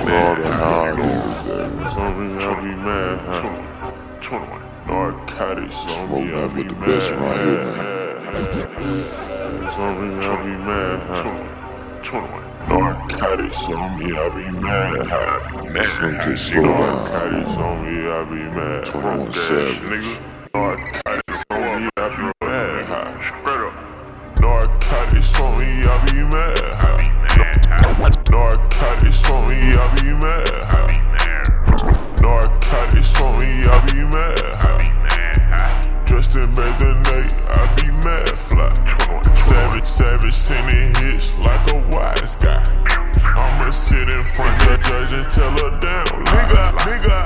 All the high niggas that me, I be mad high. Narcotics on me, I be the mad best around here, man. On me, I be mad high. Narcotics on me, I be mad high. Slim Kid slow down. Narcotics on me, I be mad. 21 Fuck that Savage. nigga. Savage, sending hits like a wise guy. I'ma sit in front of the judge and tell her down. Nigga, nigga,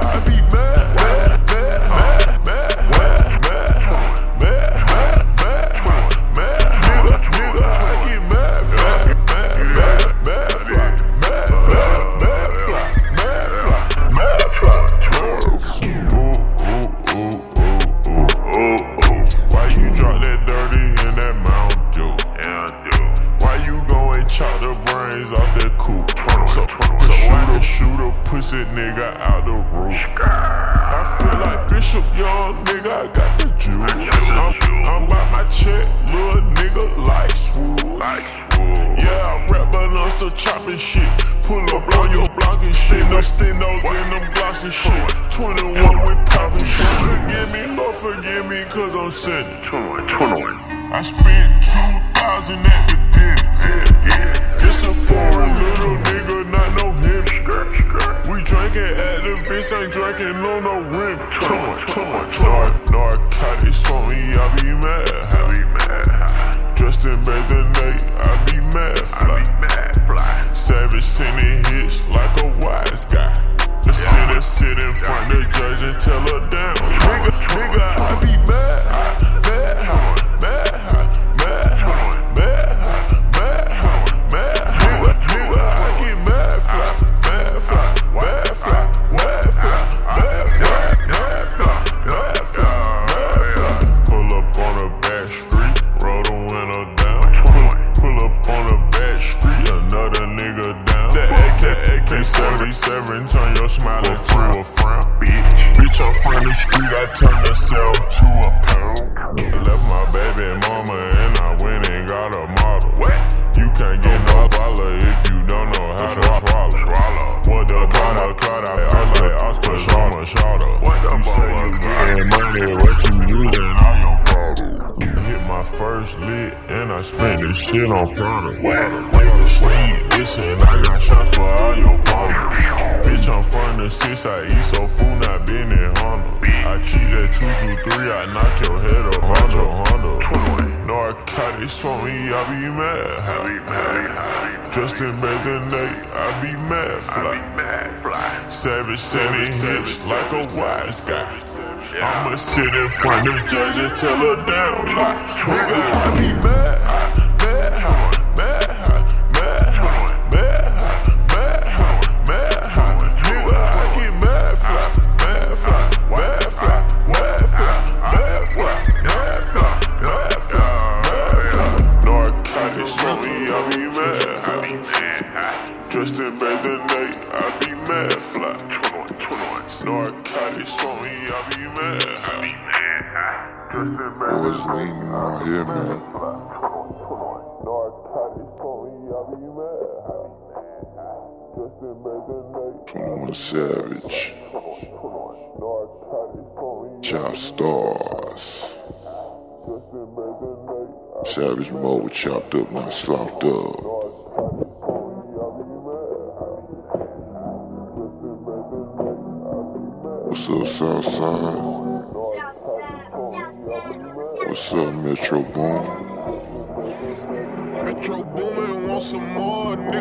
out the roof? I feel like Bishop Young, nigga, I got the juice. I'm, I'm by my check, little nigga, like swoop. Yeah, I rap, but I'm still chopping shit. Pull up on your block and stendo, stendos in them glossy shit. 21 with poppin' shit. Forgive me, Lord, forgive me, cause I'm sinning. I spent 2,000 at the dentist. It's a foreign little nigga, not no him. Drinking the Vince, ain't drinking on no rim. Toy, toy, toy. Narcotics on me, I be mad. Dressed in Bape, I be mad fly. Savage sending hits like a wise guy. Just sit and sit in front of the judge and tell her down. I'm from the street, I turn the cell to a pound. Left my baby mama and I went and got a model. You can't get no dollar if you first lit and I spent this shit on Prada. Nigga sleep, listen, I got shots for all your problems. Bitch, I'm from the six, I eat so food, not been in Honda. I keep that 223, I knock your head up, on your Honda, Honda. Narcotics on me, I be mad. Dressed in Bape, I be mad fly. Savage sending hits like a wise guy. I'ma sit in front of judges till her down. Like, nigga, I be mad. Dressed in Bay the night, I be mad fly. Narcotics for me, I be mad. I be mad. Well, it's leaning out here, man. Narcotics for me, I be mad. Twenty-one Savage, Chopstars, Savage Mode chopped up, not slopped up. What's up, Southside? What's up, Metro Boom? Metro Boomin want some more, nigga.